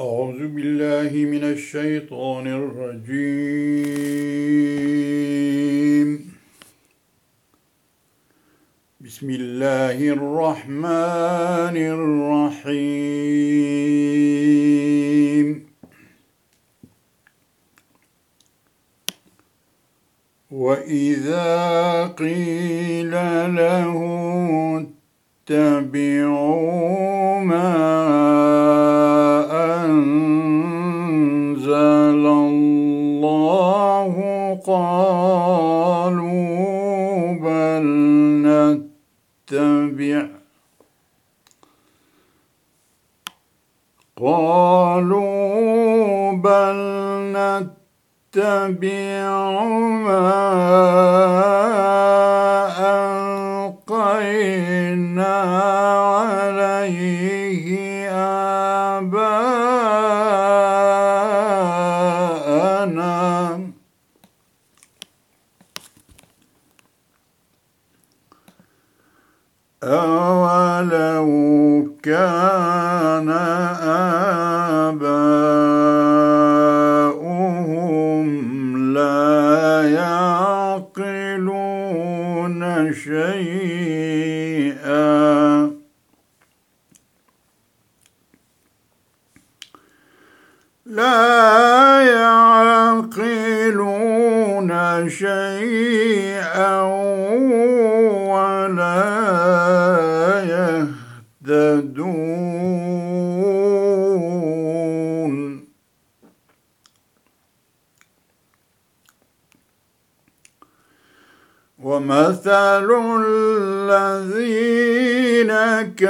أعوذ بالله من الشيطان الرجيم. بسم الله الرحمن الرحيم. وإذا قيل له اتبعوا ما قالوا بل نتبع. قالوا بل نتبع ما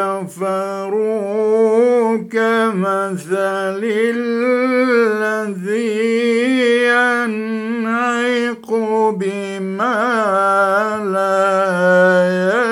كفروا كمثل الذي ينعق بما لا يسمع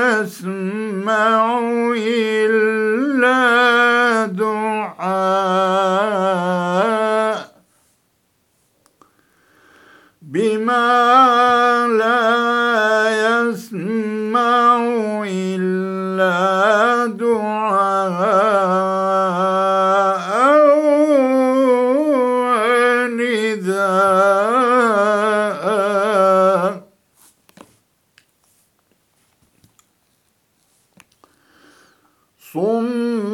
ثم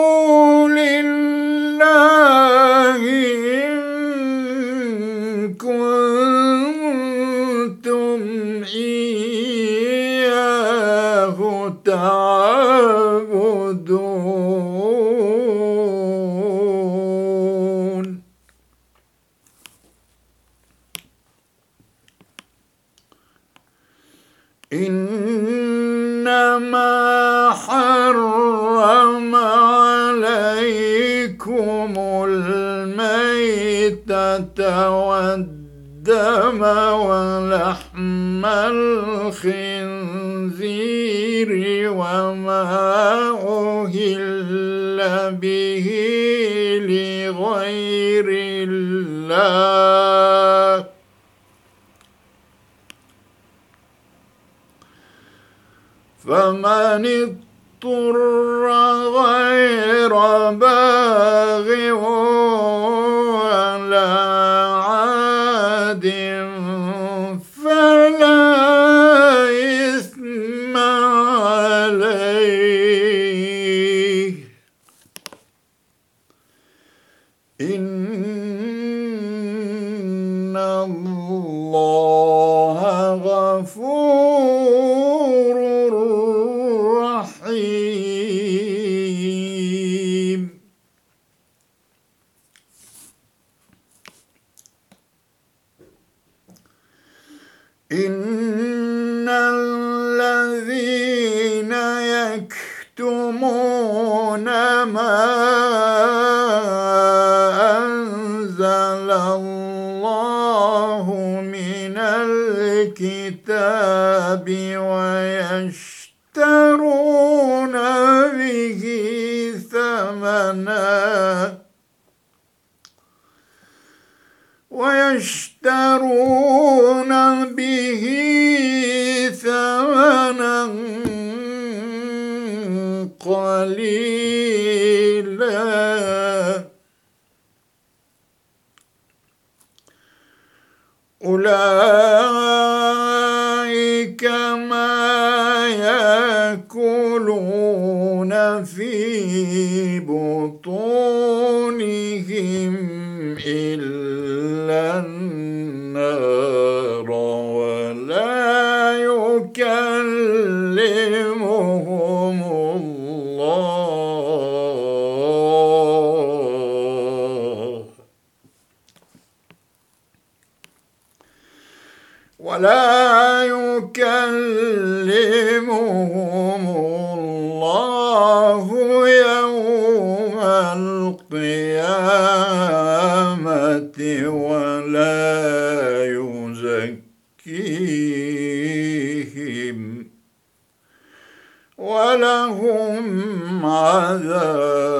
والدم ولحم الخنزير وما أهل به لغير الله. فمن اضطر غير باغ إن الذين يكتمون ما أنزل الله من الكتاب ويشترون أولئك ما يأكلون في القيامة ولا يزكيهم ولهم عذاب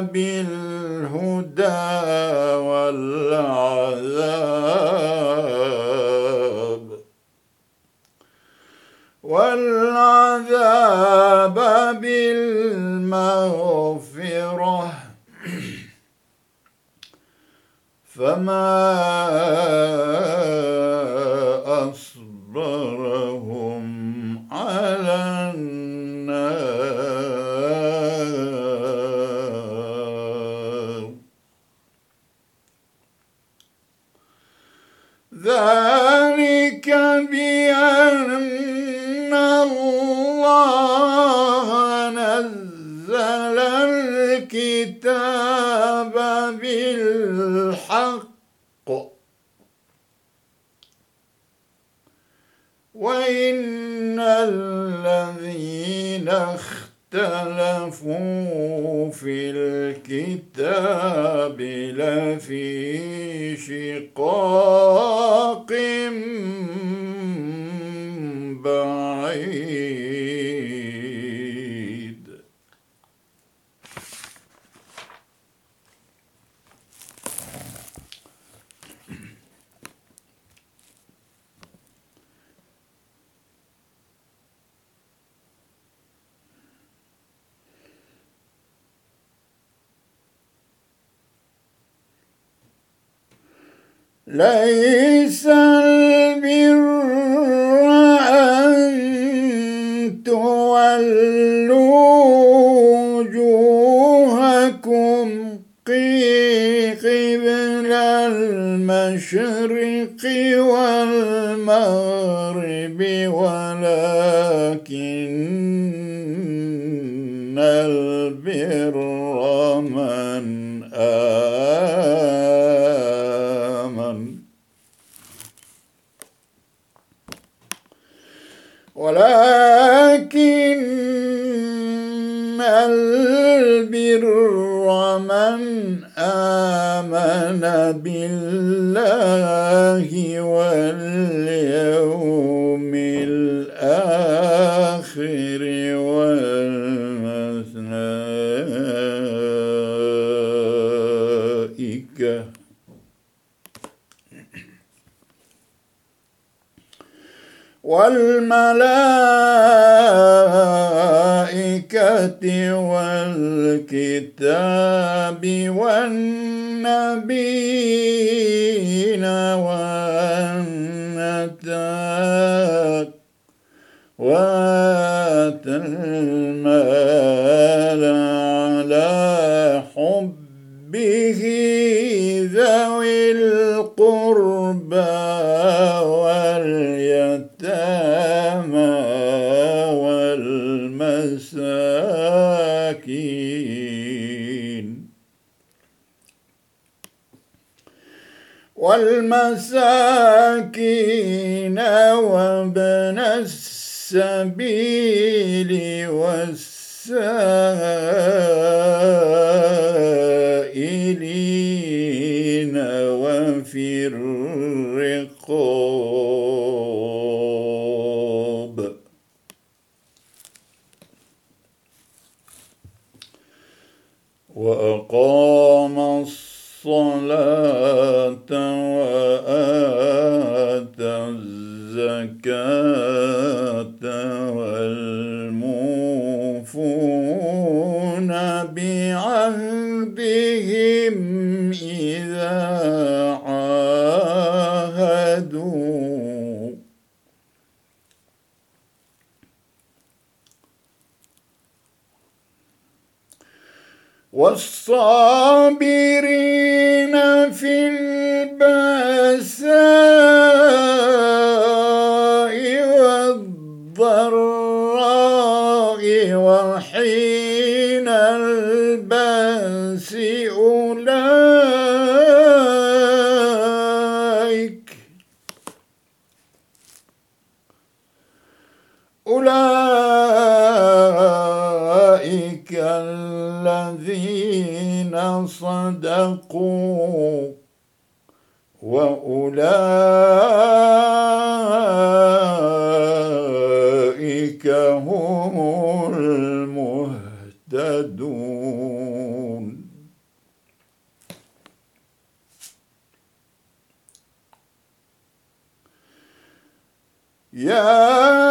بالهدى والعذاب. والعذاب بالمغفرة. فما الكتاب بالحق. وإن الذين اختلفوا في الكتاب لفي شقاق ليس البر أن تولوا وجوهكم قبل المشرق والمغرب ولكن البر والكتاب والنبيين والنتاك وآتى والمساكين وابن السبيل والسائلين الزكاة والموفون بعهدهم إذا عاهدوا. والصابرين في البأساء وحين البأس أولئك أولئك الذين صدقوا وأولئك هم المهتدون يا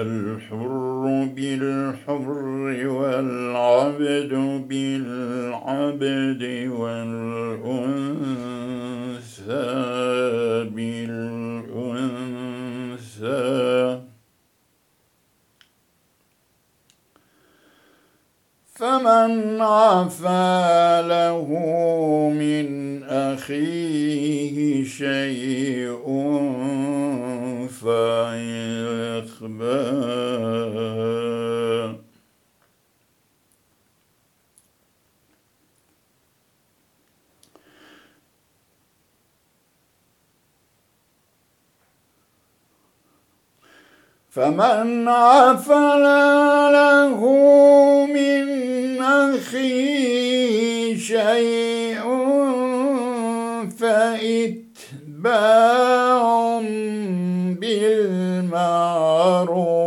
الحر بالحر والعبد بالعبد والأنثى بالأنثى. فمن عفا له من أخيه شيء فمن عفا له من أخيه شيء فإتباع بالمعروف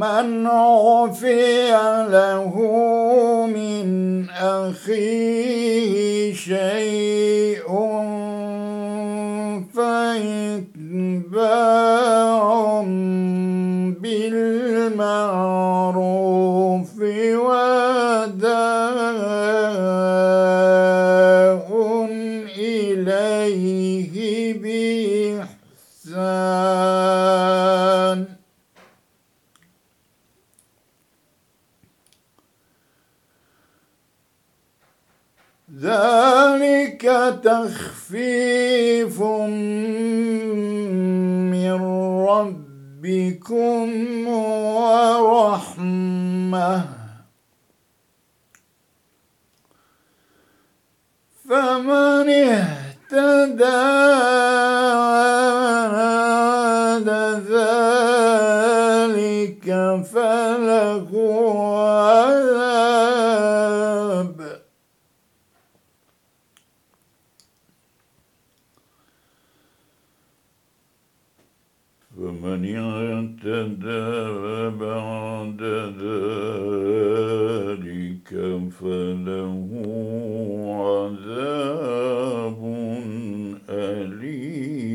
فمن عفي له من أخيه شيء فإتباع بالمعروف وداء تخفيف من ربكم ورحمة. فمن اهتدى ذلك فله عذاب فمن اهتدى بعد ذلك فله عذاب أليم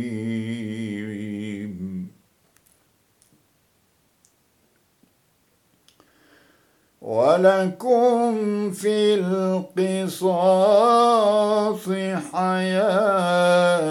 ولكم في القصاص حياة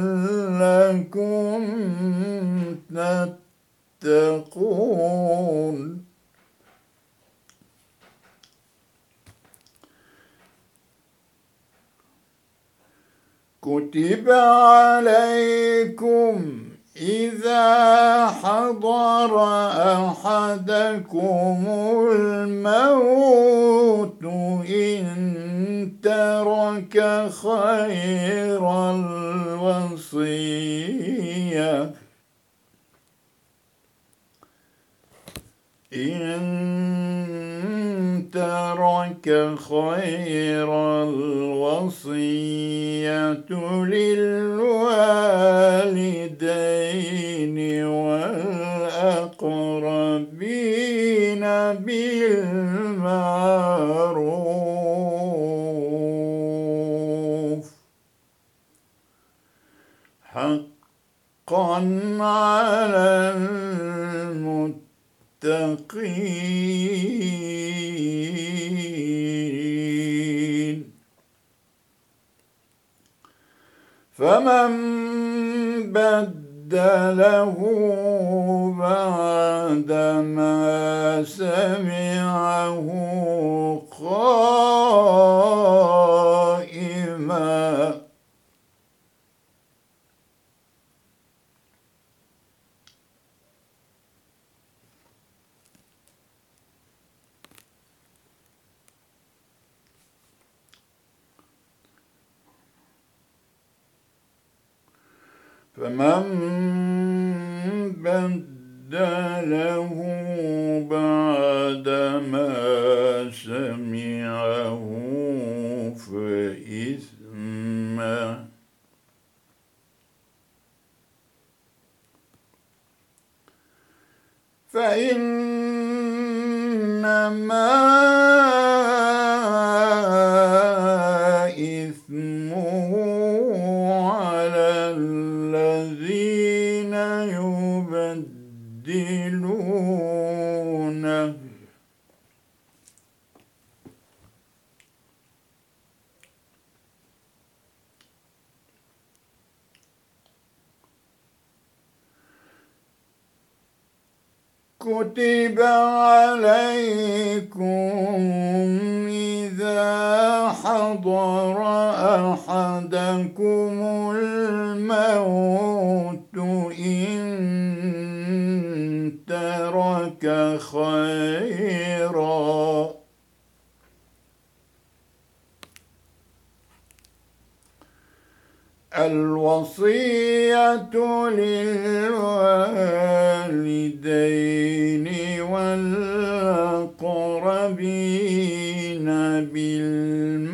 كتب عليكم إذا حضر أحدكم الموت إن ترك خير الوصية. إن ترك خير الوصية للوالدين والأقربين بالمعروف. حقا على المتقين. فمن بدله بعد ما سمعه قائما فمن بدله بعد ما سمعه فإثمه فإنما إثمه على الذين يبدلونه كتب عليكم إذا حضر أحدكم الموت إن ترك خيرا. الوصية للوالدين والأقربين. بالمعروف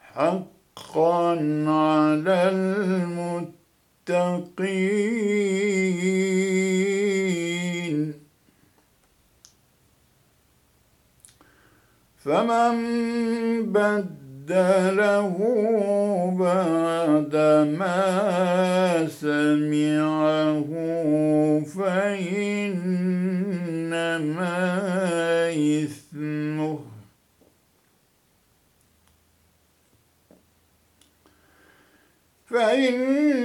حقا على المتقين. فمن بدله بعدما سمعه فإنما إثمه فإنما